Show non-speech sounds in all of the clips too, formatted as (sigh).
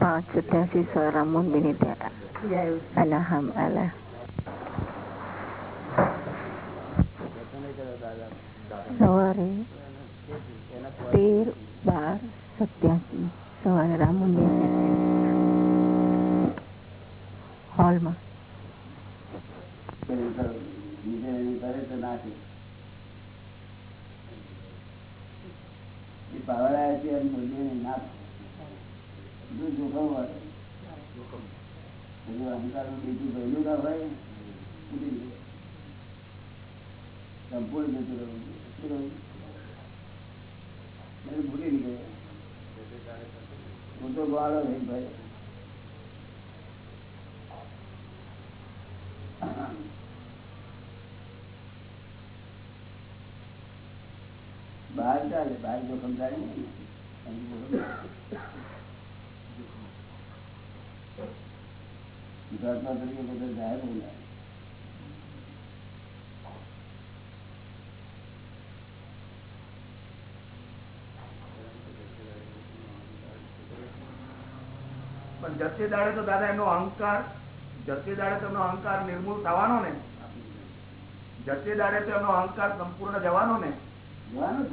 પાંચ સત્યાસી સર મુંબઈ ત્યાં અલાહમ સવારે તેર બાર સત્યાસી સવારે રામ મંદિર હોલમાં પાવર આવ્યા છે એમ બોલીએ ના બધું જોખમ હોય. બધું અહંકાર બીજું પહેલું ના હોય સંપૂર્ણ જતું રહેવું શું રહેવું ભૂલી નીકળે હું તો ગવાડો નહીં ભાઈ. બહાર ચાલે બહાર જોખમ ચાલે ગુજરાતમાં તરીકે બધા જાહેર બોલાય પણ જતે દાડે તો દાદા એમનો અહંકાર જતે દાડે તો એમનો અહંકાર નિર્મૂળ થવાનો ને જતે દાડે તો એમનો અહંકાર સંપૂર્ણ જવાનો ને થોડા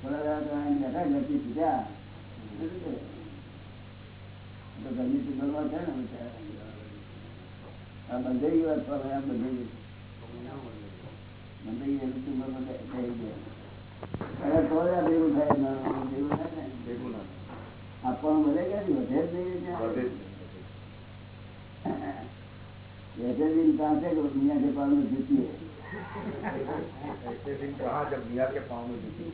થોડા તો ગરમી સુધરવા છે ને આ બંધાઈ ગયું અથવા એમ બંધાઈ ગયું બંધાઈ ગયું સુગર થઈ થોડા ભેગું થાય ને ભેગું ના. આપવાનું વધે કે વધે જ નહીં ત્યાં. વધે (laughs) છે કે દુનિયા જે પાડું જીતીએ. ऐसे दिन कहा जब मियाँ के पाँव में जूती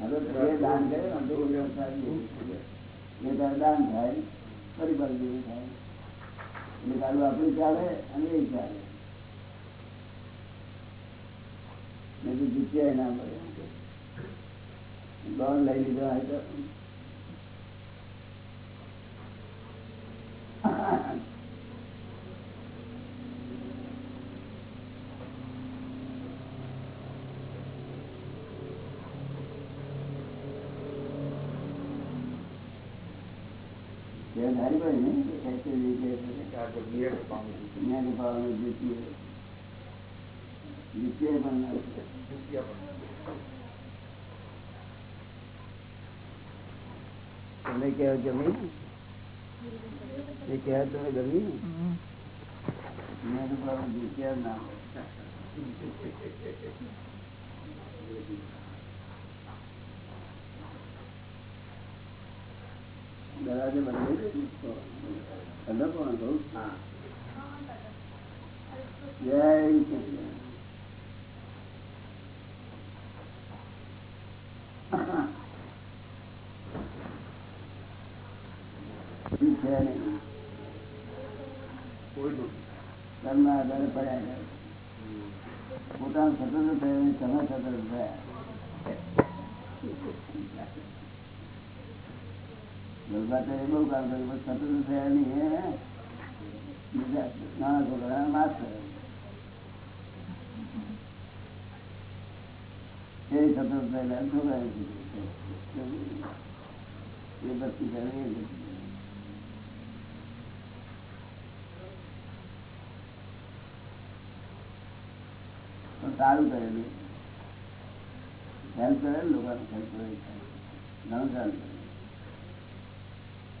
હવે તો એ દાન કરે ને તો વ્યવસાય જેવું છે. એ તારે દાન થાય પરિવાર જેવું થાય એટલે તારું આપણું ચાલે અને એ ચાલે નહીં તો જીત્યા ના મળે લોન લઈ લીધો હોય તો ये धारी पर नहीं कैसे लीजिए कहा जब मियाँ के पाँव में जूती दुनिया के पावर में जीती है जीती है बनना जूतियाँ पहनना। તમે કહેવો ગમી એ કહેવા તમે ગમી હમ. દુનિયા કે પાવર જીત્યા ના દરવાજે બંધ ઠંડક પણ જય કૃષ્ણ. દુઃખ કર્મના આધારે પડ્યા પોતાનું સતત થયું તમે સતત થયા. ગલબાચારે બહુ કામ કર્યું પણ સ્વતંત્ર થયા નહીં હે બીજા નાના છોકરા માફ કરે એ સ્વતંત્ર થયેલા છોકરા એ ભક્તિ કરે એ ભક્તિ પણ સારું કરેલું હેલ્પ કરે ને લોકોને હેલ્પ કરે ઘણું સારું કરે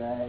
જાય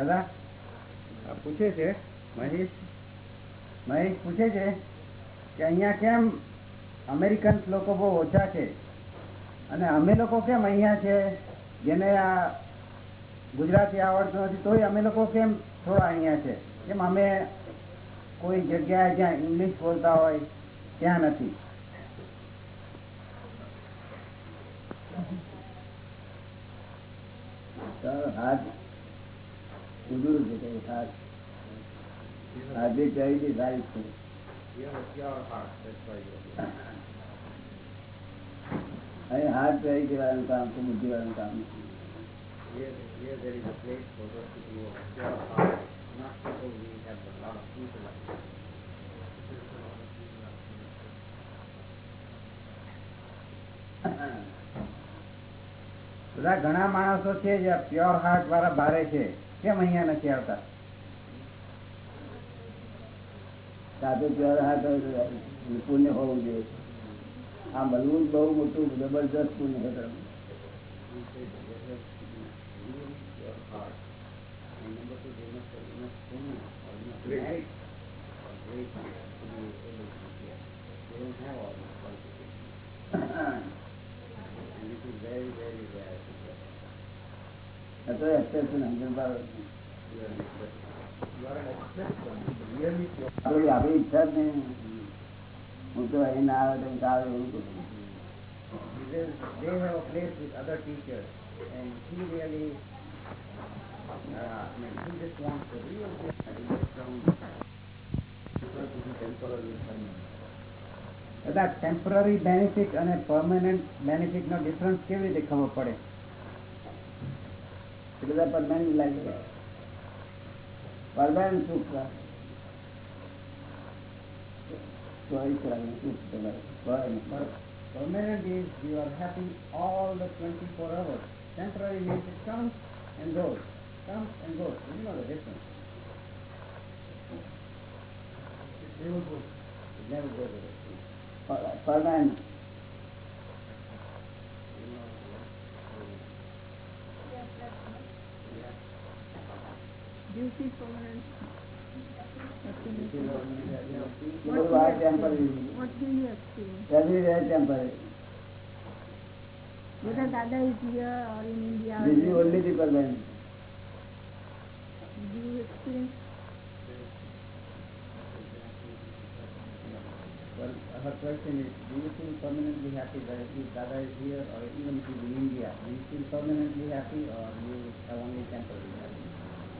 દાદા પૂછે છે, મહેશ મહેશ પૂછે છે કે અહીંયા કેમ અમેરિકન લોકો બહુ ઓછા છે? અને અમે લોકો કેમ અહીંયા છે? જેને આ ગુજરાતી આવડતું નથી, તોય અમે લોકો કેમ થોડા અહીંયા છે? કેમ અમે કોઈ જગ્યાએ જ્યાં ઇંગ્લિશ બોલતા હોય, ત્યાં નથી. ઉજળું છે કઈ હાથ આજે કહી છે સારી છે અહીં હાથ પહેરી દેવાનું કામ છે બુદ્ધિ વાળું કામ છે બધા ઘણા માણસો છે જે પ્યોર હાર્ટ વાળા બારે છે કેમ અહીંયા નથી આવતા સાથે પ્યોર હાથ હોય તો પુણ્ય હોવું જોઈએ આ મળવું જ બહુ મોટું જબરદસ્ત પુણ્ય છે તમને. આ તો exception સમજણ પાડો. આપણી આપણી ઈચ્છા જ નહીં હું તો અહીં ના આવે તો આવે એવું uh, કદાચ ટેમ્પરરી બેનિફિટ અને પરમાનન્ટ બેનિફિટ નો ડિફરન્સ કેવી રીતે ખબર પડે બધા permanent લાગી ગયા. Permanent સુખ લાગે. ચોવીસ કલાકનું સુખ તમારે. Permanent. Permanent is you are happy all the 24 hours temporary means it comes and goes comes and goes you know the difference it never goes it never goes away Per- Permanent. Dada is here or in India, only do you? Well, her question is, do you feel permanently happy that if is here or even if he's in India, do you feel permanently happy or you have only temporary?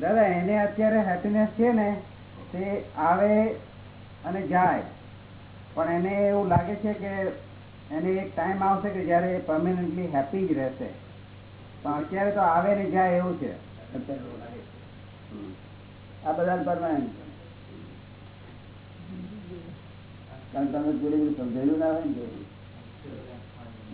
દાદા, એને અત્યારે happiness છે ને, તે આવે અને જાય. પણ એને એવું લાગે છે કે એને એક ટાઈમ આવશે કે જયારે એ પરમેનન્ટલી હેપી જ રહેશે. પણ અત્યારે તો આવે ને જાય એવું છે. આ બધા પરમાનન્ટ તમે પૂરેપૂરું સમજેલું ના હોય ને કે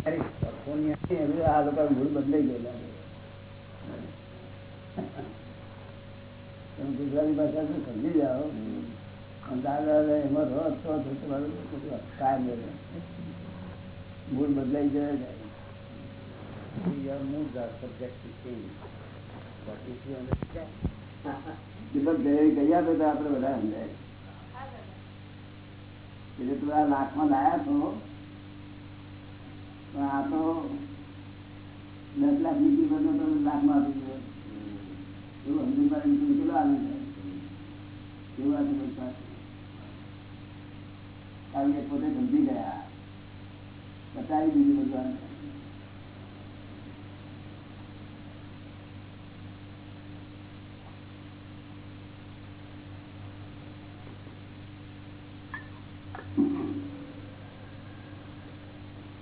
આ બદલાઈ ગયેલા. તમે ગુજરાતી ભાષા શું સમજી જાઓ દાદા એમાં રસ તો તમારું બધું કાયમ મૂળ બદલાઈ જાય Your moods are subject to change. But if you understand, દીપક ગયે કહી આપે તો બધા સમજાય એટલે તું આ લાખમાં લાયા છો આ તો દસ લાખ તો લાખમાં આપી દીધો એવું કેટલો આવી જાય. એવું આ બધા કારણ કે પોતે સમજી ગયા. બતાવી દીધું બધું આ.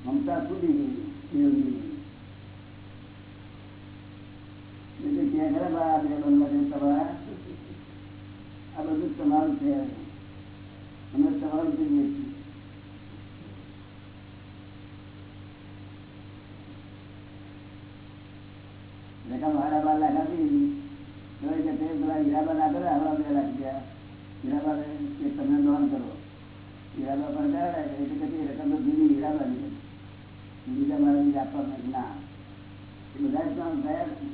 મમતા છૂટી ગઈ દેવની એટલે ક્યાં ખરા બા આ બે બંગલા છે તમારા આ બધું તમારું છે અમે તમારું જોઈએ છીએ રકમ હાડા બાર લાખ આપી તો એ કે તે પેલા હીરાબા ના કરે હવા બે લાખ ગયા હીરાબા કે તમે લોન કરો હીરાબા પણ કરાવે એટલે કે તે રકમ તો જૂની હીરાબાની છે બીજા મારે બીજા આપવા ના એ બધા જ કામ થયા ને.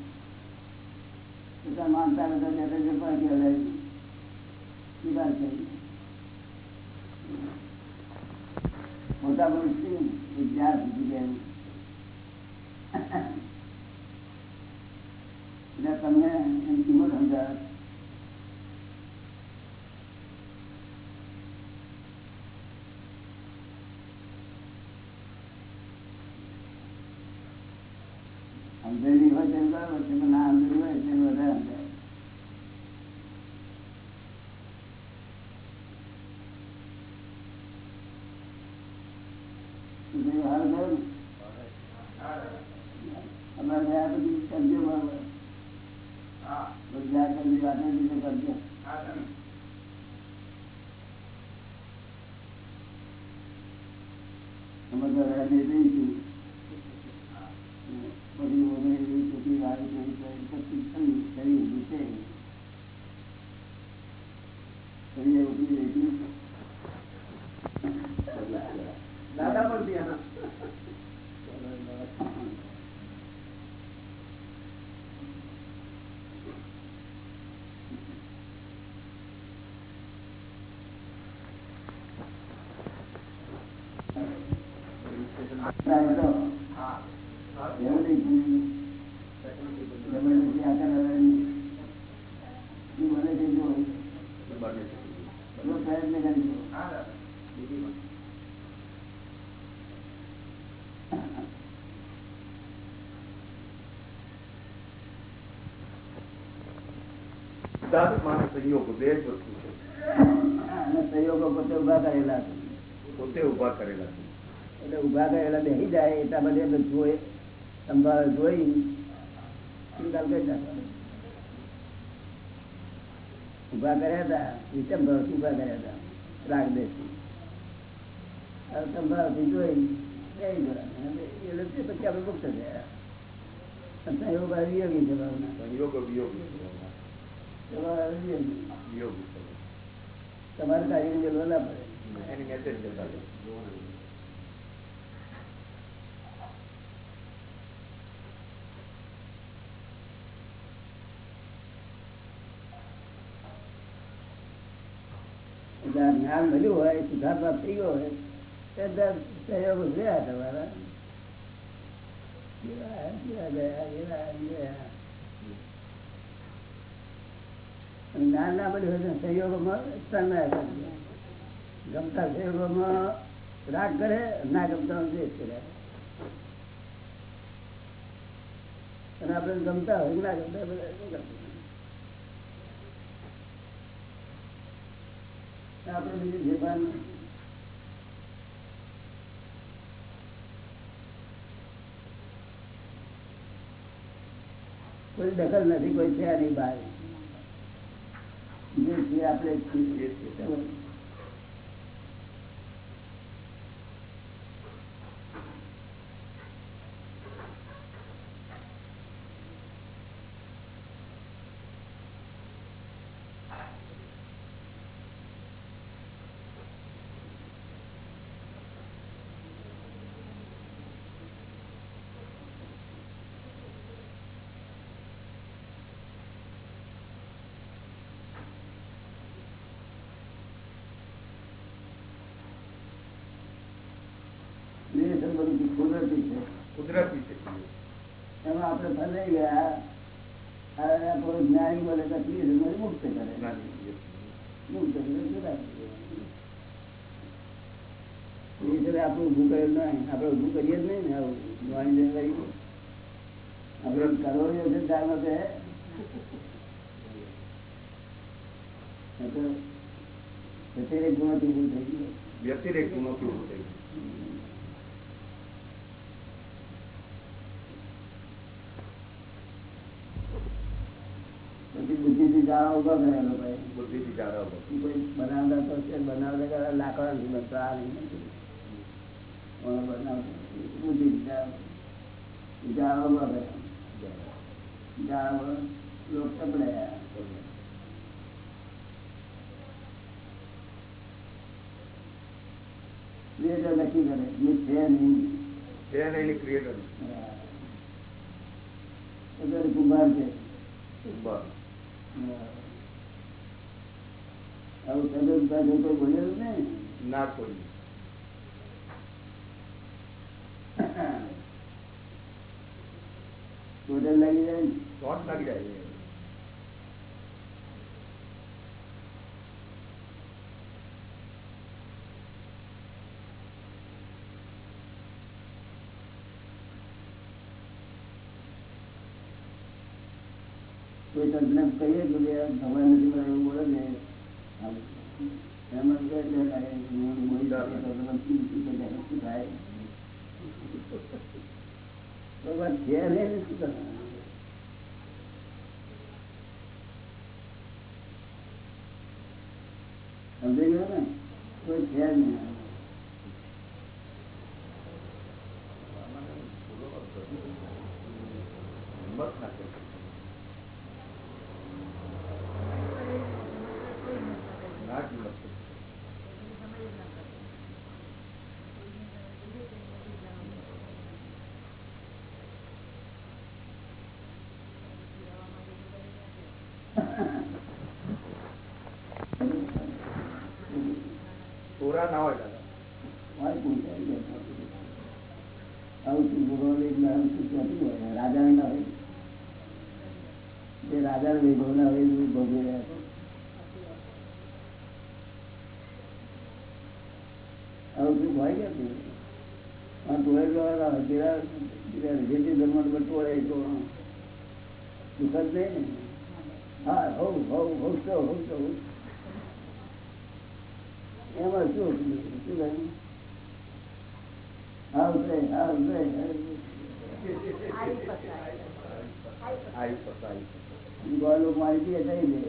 બધા માનતા બધા જતા જે પણ કહેવાય એ વાત થઈ મોટા પુરુષ એ જ્યાં સુધી ગયા એટલે તમને એની કિંમત સમજાવે સમજેલી હોય તેમ બરાબર છે ના સમજેલી હોય તેમ વધારે સમજાય સિદ્ધાર્થમાં સહયોગ બે જ વસ્તુ છે અને સહયોગો પોતે ઉભા કરેલા છે પોતે ઉભા કરેલા છે એટલે ઉભા કરેલા બેસી જાય એટલા બધે બધું જોઈ સંભાળ જોઈ નિકાલ કરી નાખવાનો ઉભા કર્યા હતા વિષમ ભાવથી ઉભા કર્યા હતા રાગ દેશથી હવે સંભાળથી જોઈ બેસી જવાના. અને એ લોકો પછી આપણે મુક્ત થયા સંયોગ વિયોગી છે ભાવના સંયોગ વિયોગ તમારા કાર્ય જરૂર ના પડે. એની મેસેજ જ્ઞાન મળ્યું હોય સુધાર પ્રાપ્ત થઈ ગયો હોય ત્યાં સહયોગ રહ્યા તમારા. ગયા ગયા ગયા અને જ્ઞાન ના હોય તો સહયોગોમાં ગમતા ના ગમતા અને આપણે ગમતા હોય, ના ગમતા બધા શું જે કોઈ દખલ નથી, કોઈ છે નહીં બહાર જે આપણે બધું કુદરતી છે કુદરતી છે એમાં આપણે ફસાઈ ગયા આ આપણું જ્ઞાની બોલે તકલીફ છે, મને મુક્ત કરે જ્ઞાની. મુક્ત કરે જુદા કરે. એ છે આપણું ઊભું કરેલું નહીં આપણે ઊભું કરીએ જ નહીં ને આવું વાણી કરી આપણે કરવો જ હશે ત્યાર માટે એ તો વ્યતિરેક ગુણોથી ઊભું થઈ ગયું વ્યતિરેક ગુણોથી ઊભું થઈ ગયું. બુદ્ધિથી જાળા ઉભા કર્યા લોકોએ બુદ્ધિથી જાળવવો. ઈ કોઈ બનાવતા તો છે બનાવતા કરે લાકડા નથી બનતા આ નહીં બનતું. ઓલો બનાવતા બુદ્ધિથી જાળા જાળા ઉભા કર્યા જાળા લોક ટપડાયા ક્રિએટર નક્કી કરે એ છે નહીં છે ને એની ક્રિએટર અત્યારે કુંભાર છે બસ. આવું સદન પાસે કોઈ બોલેલું ને ના કોઈ હોટેલ લાગી જાય ને શોર્ટ લાગી જાય કોઈ તંત્રને કહીએ કે બે ભગવાન નથી પણ એવું બોલે છે સમજાઈ ગયો ને? કોઈ છે નહીં તોરા ના હોય દાદા હોય પૂછાય છે. આવું શું ભગવાન એક દાડો શું કહેતું હોય, રાજા ના હોય જે રાજા વૈભવ ના હોય એવું ભોગવી રહ્યા છે. આવું શું હોય કે આ ટોળે દ્વારા પેલા પેલા રિલેટિવ ધર્મ પર ટોળે તો દુઃખ જ નહીં ને હા હોવ હોવ હોવશો હોવશો એમાં શું શું કહ્યું આવશે આવી પસાય ગોળો માહિતી થઈ દે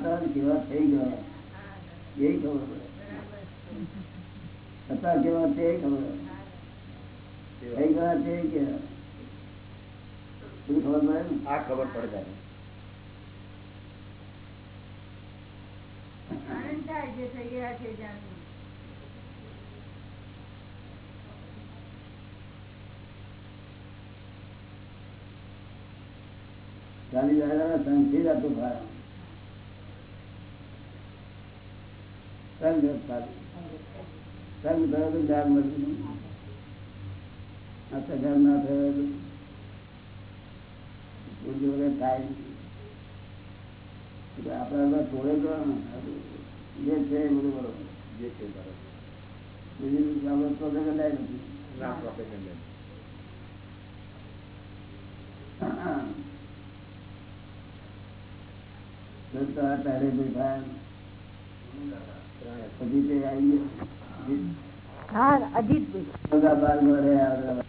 હતા અને કેવા થઈ ગયા એ ખબર પડે હતા કેવા તે ખબર થઈ ગયા તે કેવા બધું ખબર પડે ને આ ખબર પડે દાદા આનંદ થાય જે થઈ ગયા છે જાણવું ચાલી દાદા સંથી જતું ભાર સંગ ચાલુ સંગ થયો તો જાગ મળતું આ સગાર ના થયો તો પૂરતી વગર થાય નહીં. એટલે આપણે હવે થોડે તો જે છે એ બધું બરોબર જે છે બરાબર બીજું આપણે તો કદાચ નથી ના પ્રોફેશન લે જોતા તારે બેઠા પછી તે આવી ગયો હા અજીતભાઈ બધા બાર ઘરે આવ્યા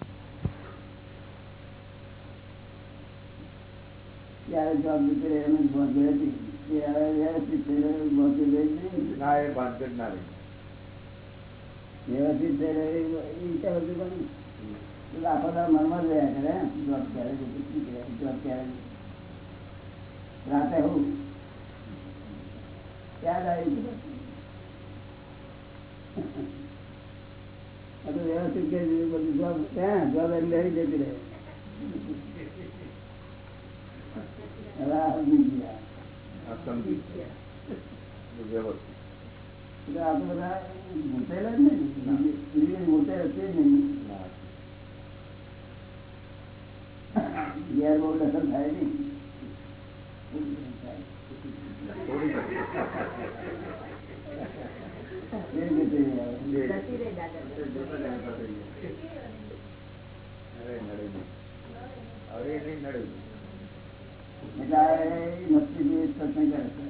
ત્યારે જોબ દીકરી એને ભોગવી હતી તે હવે વ્યવસ્થિત થઈ રહ્યું ભોગવી ગઈ નહીં ના એ ભાનગઢ ના રહી વ્યવસ્થિત થઈ રહ્યું એ વિચાર હતું પણ એટલે આખો દાડો મનમાં જ રહ્યા કરે એમ. જોબ ક્યારે જતી, શું કરે, જોબ ક્યારે જતી. રાતે હું યાદ આવી ગયું. આ તો વ્યવસ્થિત કરી બધું જોબ ત્યાં જવાબ બેસી જતી રહે. ઘેર બહુ દખલ થાય નહીં. (laughs) થોડી એ રીતે આવે. જતી રહે દાદા અરે નડે નહીં નડે એટલે એ સત્સંગ કરે છે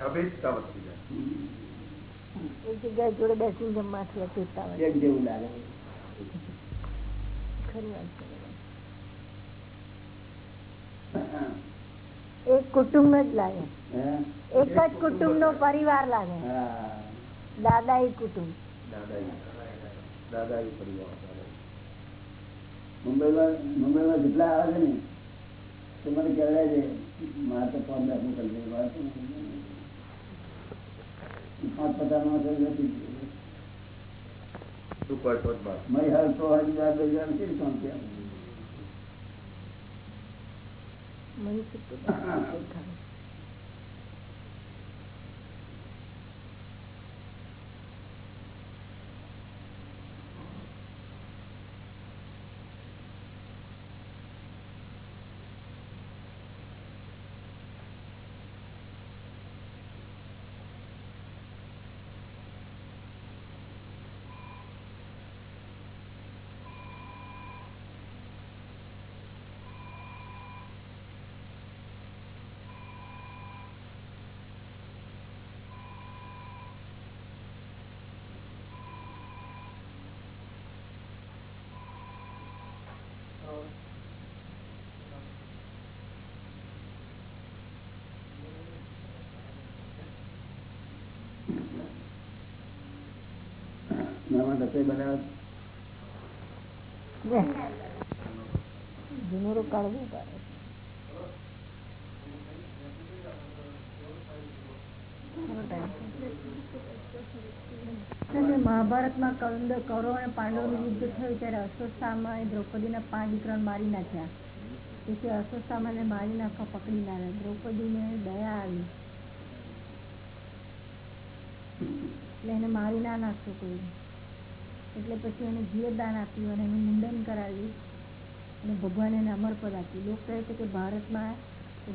અભેદતા વધતી જાય. જગ્યાએ જોડે બેસીને જમવાથી અચૂકતા હોય જેવું લાગે. ખરી વાત છે. એક કુટુંબ જ લાગે. એક જ કુટુંબ નો પરિવાર લાગે. દાદા કુટુંબ. દાદા દાદાઈ પરિવાર મુંબઈ મુંબઈમાં મુંબઈમાં જેટલા આવે છે ને તો મને કહેવાય છે મારે તો ફોન રાખવું કરી પાંચ પચાસમાં નથી. મારી હાલ તો હજાર બે હજાર કેવી કામ છે (laughs) મનસુખ રસોઈ બનાવે જૂનું રો કાઢવું પડે. અને મહાભારતમાં કૌરવ અને પાંડવોનું યુદ્ધ થયું ત્યારે અશ્વત્થામાએ દ્રૌપદીના પાંચ દીકરાને મારી નાખ્યા. તેથી અશ્વત્થામાને મારી નાખવા પકડી લાવ્યા દ્રૌપદીને દયા આવી. એટલે એને મારી ના નાખતો કોઈ. એટલે પછી એને જીવદાન આપ્યું અને એનું મુંડન કરાવ્યું અને ભગવાન એને અમરપદ આપ્યું. લોકો કહે છે કે ભારતમાં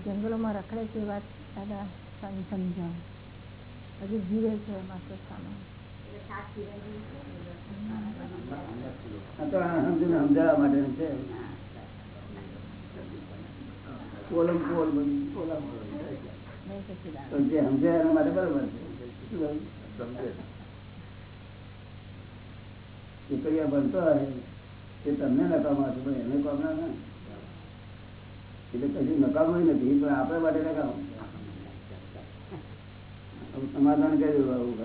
જંગલોમાં રખડે છે વાત દાદા સમ- સમજાવો. હજી જીવે છે એમાં તો આ સમજાવવા માટે છે. Column call. પણ જે એના માટે બરોબર છે. શું સમજે. દીકરીઓ બનતો હોય તે તમને નકામા છે, પણ એને કામ ના. એટલે કશું નકામ નથી, પણ આપણે માટે નકામ સમાધાન કર્યું આવું.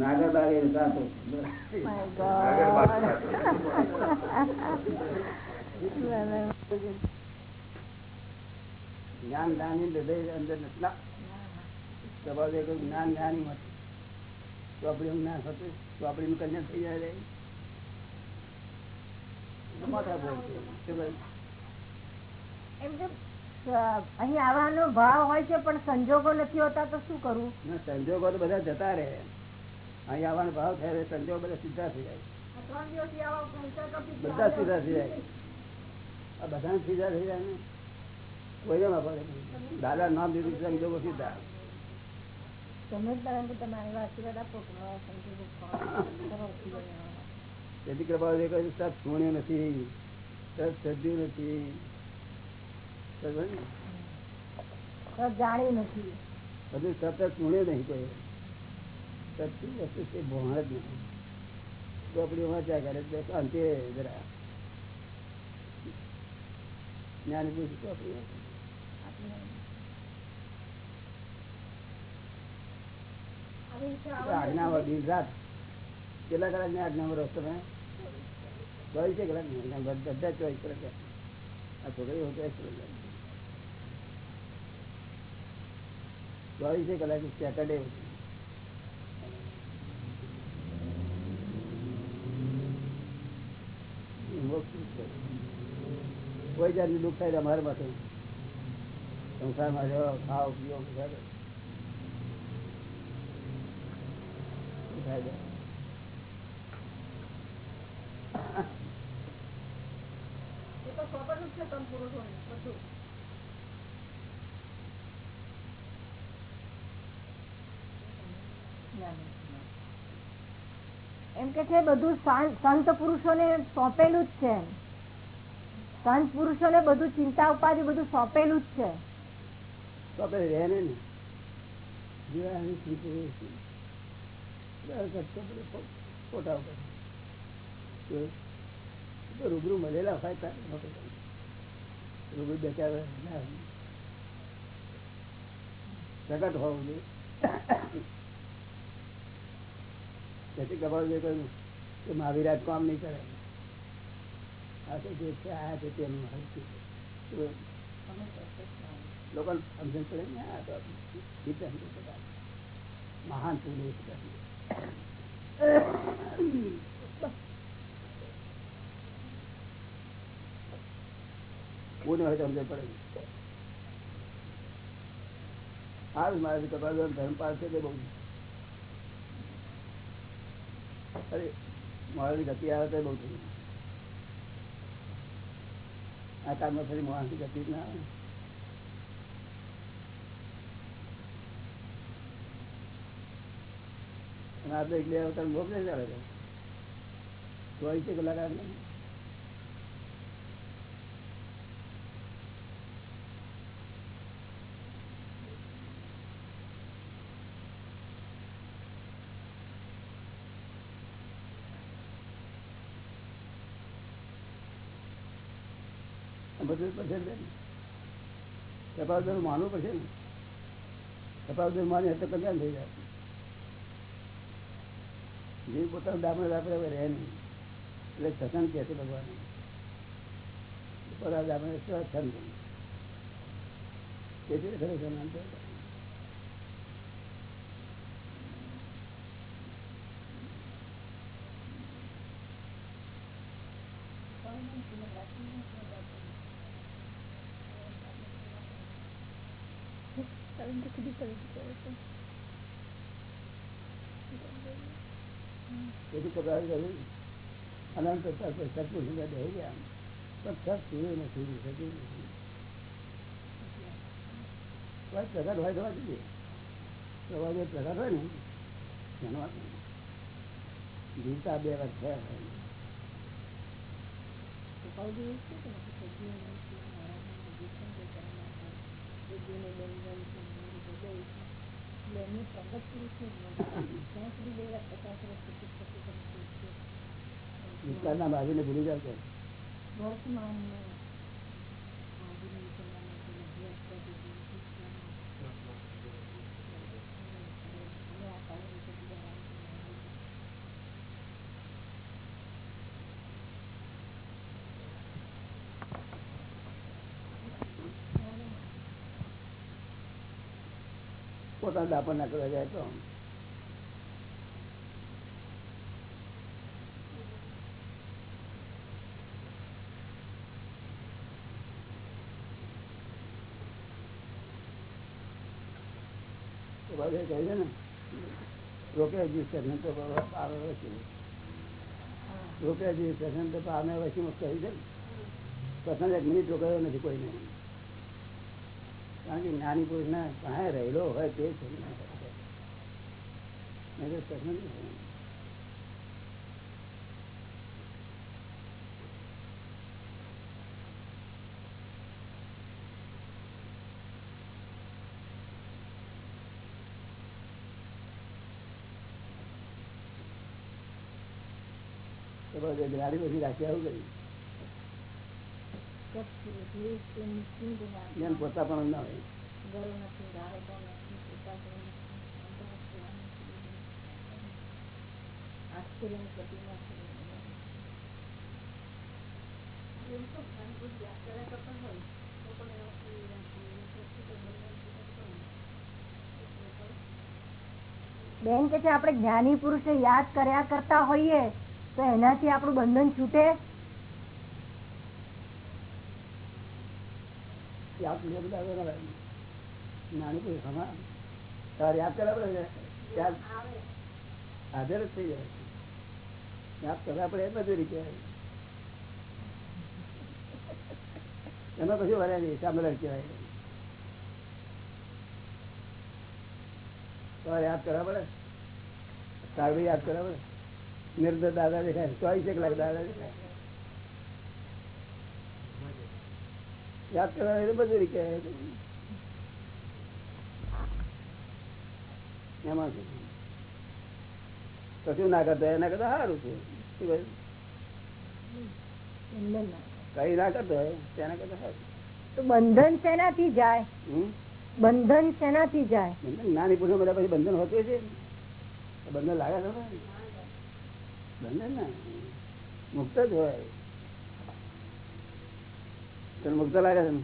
નાગર બાગે સાતો જ્ઞાન જ્ઞાની હૃદય અંદર નથી એક જ્ઞાન જ્ઞાની મત ના થતું ચોપડી નું કલ્યાણ થઈ જાય રે. માથા બોલ છે. શું કહ્યું? એમ કે અ, અહીં આવવાનો ભાવ હોય છે પણ સંજોગો નથી હોતા તો શું કરવું સંજોગો તો બધા જતા રહે. અહીં આવવાનો ભાવ થાય સંજોગો બધા સીધા થઈ જાય. બધા સીધા થઈ જાય. આ બધા સીધા થઈ જાય ને? કોઈ દાદા નામ દીધું સંજોગો સીધા. તેથી કૃપા સત સુણ્યું નથી સત સજ્યું નથી. જાણ્યું નથી બધું સતત સુણ્યું નહીં કોઈ. સત વસ્તુ છે? ભોણ જ નહીં. ચોપડી વાંચ્યા કરે તો શાંતિ જરા. જ્ઞાની પુરુષ ચોપડી આજ્ઞામાં દિન રાત. કેટલા કલાકની આજ્ઞામાં રહો તમે ચોવીસે કલાક બધા ચોવીસ કલાક આ છોકરી ચોવીસ કલાક ચોવીસે કલાક સેટરડે કોઈ જાતનું દુઃખ થાય અમારે માટે. સંસારમાં જો ખાવ પીઓ થાય એમ કે છે બધું સંત સંત પુરુષોને સોંપેલું જ છે. સંત સંત પુરુષોને બધું ચિંતા ઉપાધિ બધું સોંપેલું જ છે. સોંપેલું રહે ને ને. ફોટા ઉપર તો તો રૂબરૂ મળેલા હોય તાર નહોતો. રૂબરૂ બે ચાર વાર ના હોય. પ્રગટ હોવું જોઈએ તેથી કપાળ જે કહ્યું કે મહાવીરાજ કામ નહીં કરે આ તો જે છે આ છે તેમનું હલકી છે. લોકોને સમજણ પડે ને આ તો વિચાર નહીં કરતા. મહાન પુરુષ હાલ મારે કપાલ ધર્મ પાસે બહુ અરે, મારી ગતિ આવે તો બહુ થઈ આ કામમાં ગતિ ના આવે. અને આ તો એક બે અવતાર મોક નહીં ચાલે છે ચોવીસે કલાક આવે ને. આ બધું પડશે ને કપાલદર માનવું પડશે ને કપાલદર માની તો કલ્યાણ થઈ જાય જે પોતાનું દામણ આપણે હવે રહે નહીં એટલે સત્સંગ કહે છે ભગવાન. પોતાના દામણ સત્સંગ તેથી ખરેખર નામ છે. તેથી કપાલ કર્યું અનંત સત્પુરુષ દઈ ગયા. પણ સત થયું નથી કોઈ પ્રગટ હોય તો જોઈએ પ્રવાહ જે પ્રગટ હોય ને, એનો. જીવતા બે વાર થયા હોય. વિસ્તારના ભાભીને ભૂલી જાવ પોતાના દાપણ ના કરવા જાય તો. કહે છે ને, રોકે રજીસ્ટ્રેશન તો પામે વસી રોકે રજીસ્ટ્રેશન તો પામે છે ને. પ્રસંગ એક મિનિટ રોકાયો નથી કોઈને. કારણ કે જ્ઞાની પુરુષ ને પાસે રહેલો હોય તે છે નહીં તો પ્રશ્ન નહીં થાય. તો બસ ગાડી પછી રાખી આવું કર્યું જેમ પોતા પણ ના હોય. બેન કે છે, આપણે જ્ઞાની પુરુષે યાદ કર્યા કરતા હોઈએ તો એનાથી આપણું બંધન છૂટે? નાની કોઈ ખમા તારે યાદ કરવા પડે યાદ હાજર જ થઈ જાય યાદ કરવા પડે એમ બધું રીતે એમાં પછી વરે નહીં સાંભળ કહેવાય તમારે યાદ કરવા પડે સારું યાદ કરવા પડે દાદા દેખાય ચોવીસ એક લાખ દાદા દેખાય. યાદ કરવા એટલે બધું રીતે એમાં શું? કશું ના કરતા એના કરતા સારું છે. શું કહ્યું? કઈ ના કરતો તેના કરતા સારું. તો બંધન શેનાથી જાય? બંધન શેનાથી જાય? નાની પુરુષો બધા પછી બંધન હોતું છે. બંધન લાગે છે બંધન ના. મુક્ત જ હોય. તને મુક્ત લાગે છે ને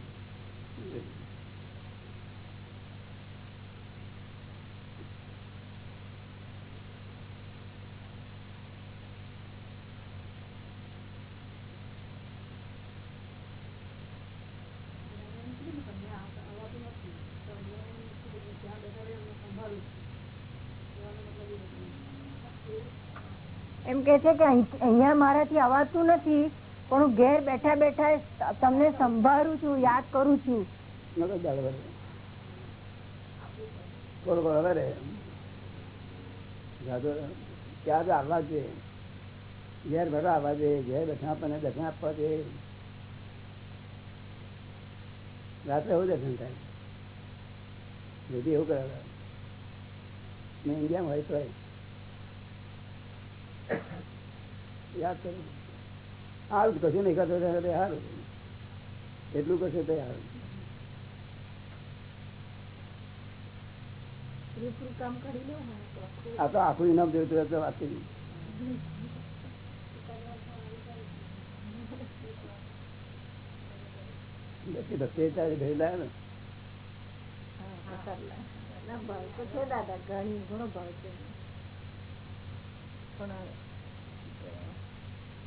એમ કે છે કે અહીં- અહીંયા મારાથી અવાતું નથી પણ હું ઘેર બેઠા બેઠા તમને સંભાળું છું, યાદ કરું છું. નકર ચાલે બધું. થોડું ઘણું હવે રે. જાતો ત્યાં તો આવવા જોઈએ ઘેર બેઠા આવવા જોઈએ ઘેર બેઠા આપણને દર્શન આપવા જોઈએ રાત્રે એવું દર્શન થાય. જેથી એવું કરાવે. મેં ઇન્ડિયામાં હોય તો યાદ કરું. સારું કશું નહીં કરતો ત્યારે સારું એટલું કશું તો સારું કામ કરી લો આ તો આખું ઇનામ જોઈતું હોય તો વાત કરી બાકી ભક્તિ તારી ભેળ લાવે ને ભાવ તો છે દાદા ઘણી ઘણો ભાવ છે પણ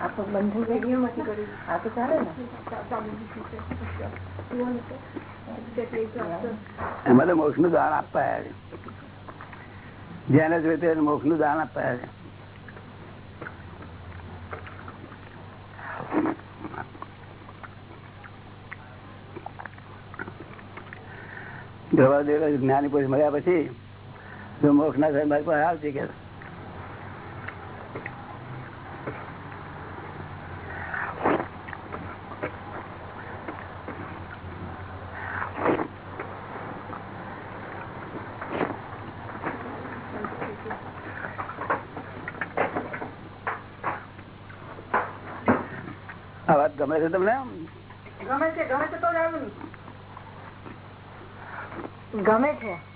આવી Okay, કરી દે. આ તો બંધન વિડીયોમાંથી કરી દે. આ તો ચાલે ને? એમાં તો મોક્ષનું દાન આપવા જેને જોઈતું મોક્ષનું દાન આપવા જ્ઞાની પછી મળ્યા પછી જો મોક્ષ ના સાહેબ મારી પાસે આવતી કે આ વાત ગમે છે તમને? ગમે છે ગમે છે તો ગમે છે.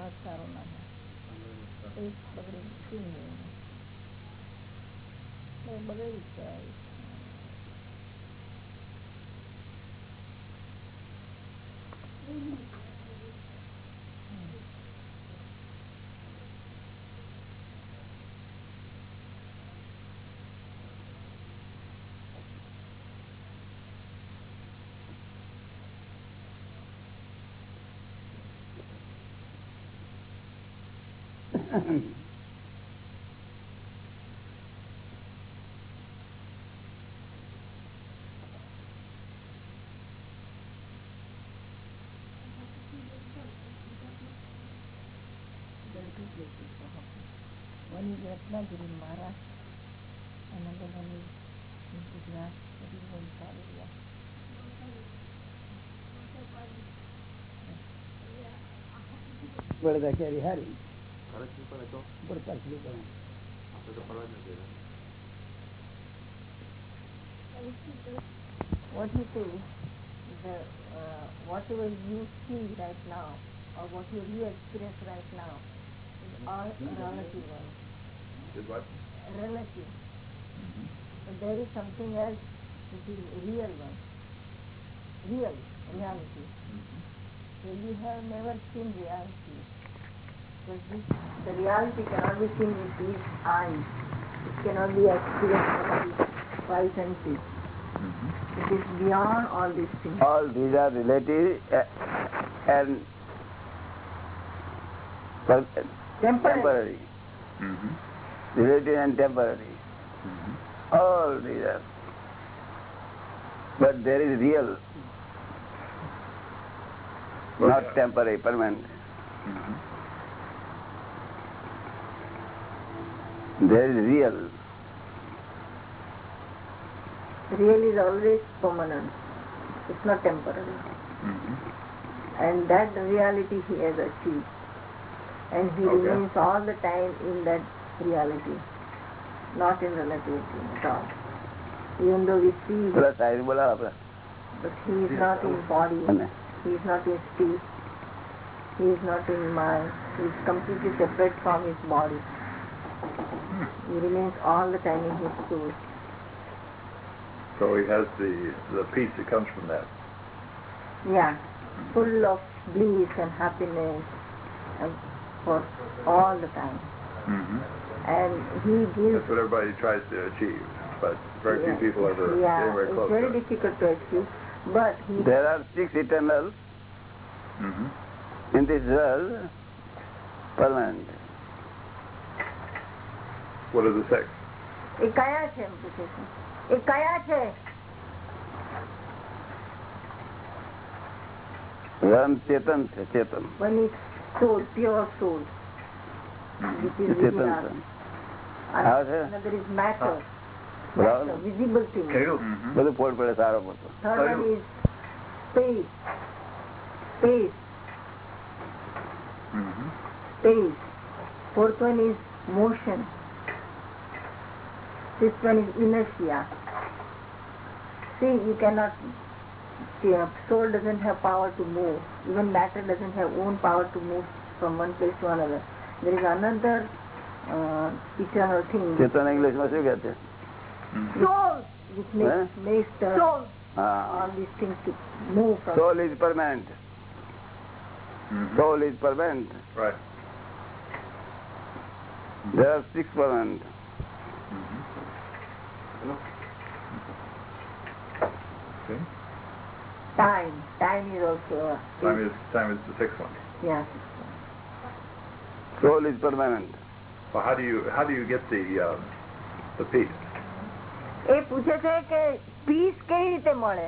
సాధిస్తారు One is Ratnagiri Maharashtra, another one is in Gujarat, that is one Kalia. બળદા કેરી હારી પડતા જ લોકો. What you say, the, uh, whatever you see right now, or what you you experience right now, is all relative one. Relative. But there is something else which is real one. Real, reality. So you have never seen reality. Because this, the reality cannot be seen with these eyes. It cannot be experienced with these five senses. It is beyond all these things. All these are relative uh, and per- Temporary. temporary. Mm-hmm. Relative and temporary. Mm-hmm. All these are. But there is real, not temporary, permanent. Mm-hmm. there is real. Real is always permanent. It's not temporary. Mm -hmm. And that reality he has achieved. And he okay. remains all the time in that reality, not in relativity at all. Even though we see... But he is not in body, he is not in speech, he is not in mind, he is completely separate from his body. He remains all the time in his soul. So he has the, the peace that comes from that. Yeah, full of bliss and happiness and for all the time. And he gives. That's what everybody tries to achieve, but very yeah, few people ever get yeah, anywhere it's close very to difficult to achieve. But he, There are six eternals Mhm. in this world, permanent. What are the six? એ કયા છે એમ પૂછે છે એ કયા છે One ચેતન છે ચેતન One is soul, pure soul, which is within Chetan us. છે And હા છે another is matter, બરાબર matter, visible thing. Mhm. બધું પોડ પડે સારો પડતો Third one is space, space, Mhm. space. Fourth one is motion. Fifth one is inertia. See, you cannot, yeah, soul doesn't have power to move. Even matter doesn't have own power to move from one place to another. There is another uh, eternal thing. Chetan English માં શું કે છે Soul. Which makes, Huh? makes the, હા all these things to move from. Soul is permanent Mhm. Soul is permanent Right. There are six permanent. See? Time. Time is also. a- Time is time is the sixth one. Yeah. Soul is permanent. Well, how do you how do you get the uh, the peace? એ પૂછે છે કે piece કેવી રીતે મળે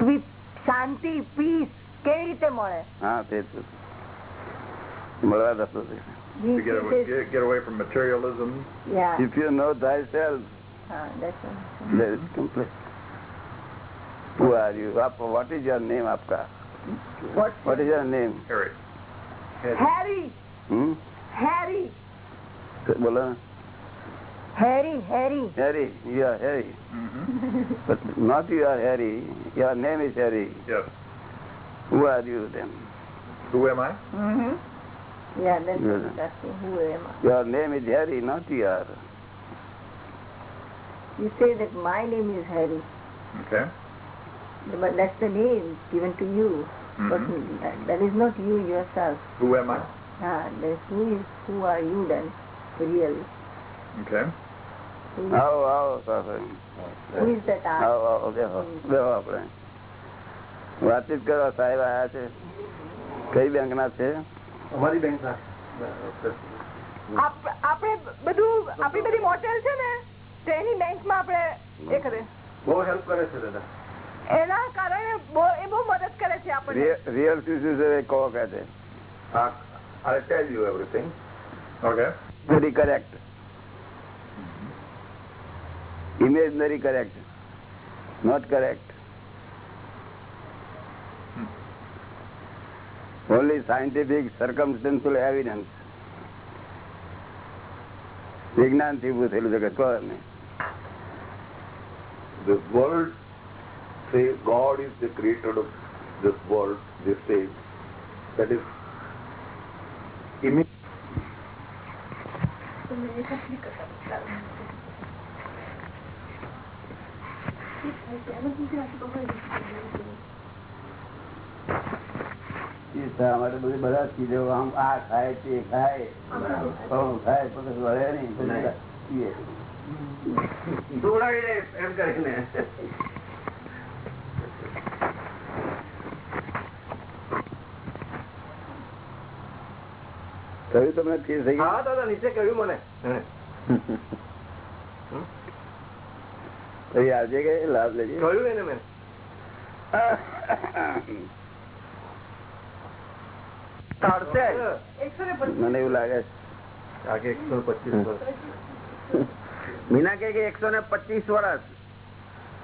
પી- શાંતિ piece કેવી રીતે મળે હા તે જ. મળવા રસ્તો છે To get away, get, get away from materialism. Yeah. If you know thyself, હા, that's all. Ah, there is complaint. Who are you? What is your name, Apka? What? What is your name? Harry. Harry. Hmm? Harry. Bola. Harry, Harry. Harry, you are Harry. Mm -hmm. but not you are Harry. Your name is Harry. Yes. Who are you then? Who am I? Mm-hmm. Yeah, then that's who am Your name is Harry, not you are. You say that my name is Harry, Okay. but that's the name given to you. But Mhm. that, that is not you yourself. Who am I? Ah, that's who is who are you then, really? Okay. Who, આવો આવો સાહેબ who is that I? આવો આવો બેહો બેહો આપણે વાતચીત કરો સાહેબ આયા છે કઈ બેંક ના છે અમારી બેંક ના આપ- આપણે બધું આપણી બધી મોટેલ છે ને તેની બેંકમાં આપણે એ કરે બહુ હેલ્પ કરે છે દાદા. એના કારણે એ બહુ મદદ કરે છે આપણને. રિયલ શું શું એ કહો કહે છે. હા I tell you everything. Okay very correct imaginary correct not correct only scientific circumstantial evidence વિજ્ઞાનથી ઉભું થયેલું જગત કહો ને The world say God is the creator of this world, this stage. That is image. એ તો અમારે બધી બધા ચીજો આમ આ ખાય તે ખાય ફળું ખાય પછી વળે નહીં કહ્યું તમને ફીર થઈ હા દાદા નીચે કહ્યું મને. આજે કઈ લાભ લેજે? કહ્યું એને મેં. મને એવું લાગે આગે એકસો પચીસ વર્ષ. મીના કે એકસો ને પચીસ વર્ષ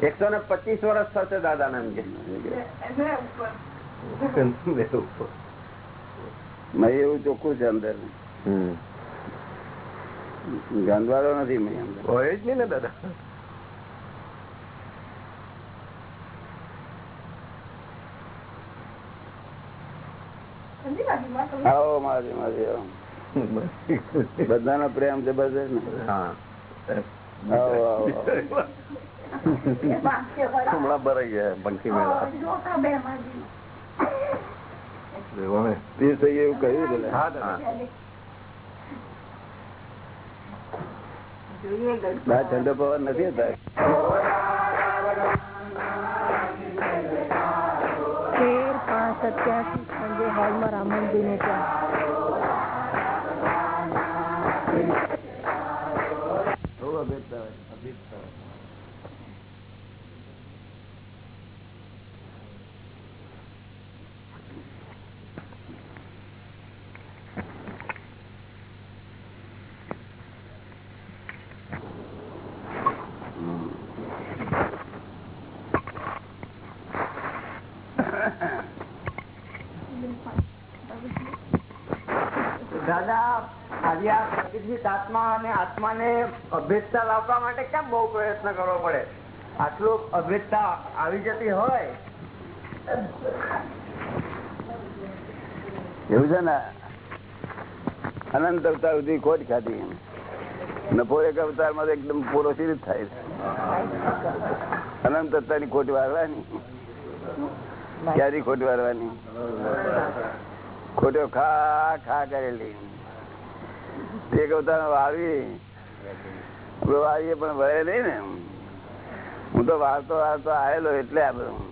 એકસો ને પચીસ વર્ષ થશે દાદા ને એમ કે. એવું ચોખ્ખું છે અંદર. ગંધવાળો નથી મેં હોય જ નહીં ને દાદા. આવો મારી મારી આવો. બધાનો પ્રેમ જબરદસ્ત ને હા આવો આવો હમણાં ભરાઈ ગયા પંખી મેળા એવું અમે પીર થઈ ગયું એવું કહ્યું છે ને? હા દાદા જોઈએ ગયું. બહાર ઠંડો પવન નથી હતા તેર પાંચ સત્યાસી સાંજે હોલમાં રામનજી ને ત્યાં હોય અભેદતા દાદા આજે આ આત્મા અને આત્માને અભેદતા લાવવા માટે કેમ બહુ પ્રયત્ન કરવો પડે? આટલું અભેદતા આવી જતી હોય. એવું છે ને? અનંત અવતાર સુધી ખોટ ખાધી નફો અવતારમાં એકદમ પૂરો સિદ્ધ થાય છે. અનંતની ખોટ વારવાની ક્યારે ખોટ વારવાની ખોટો ખા ખા કરેલી. તે અવતાર વાવી વાવીએ પણ વળે નહીં ને હું તો વાળતો વાળતો આવેલો એટલે આ બધું.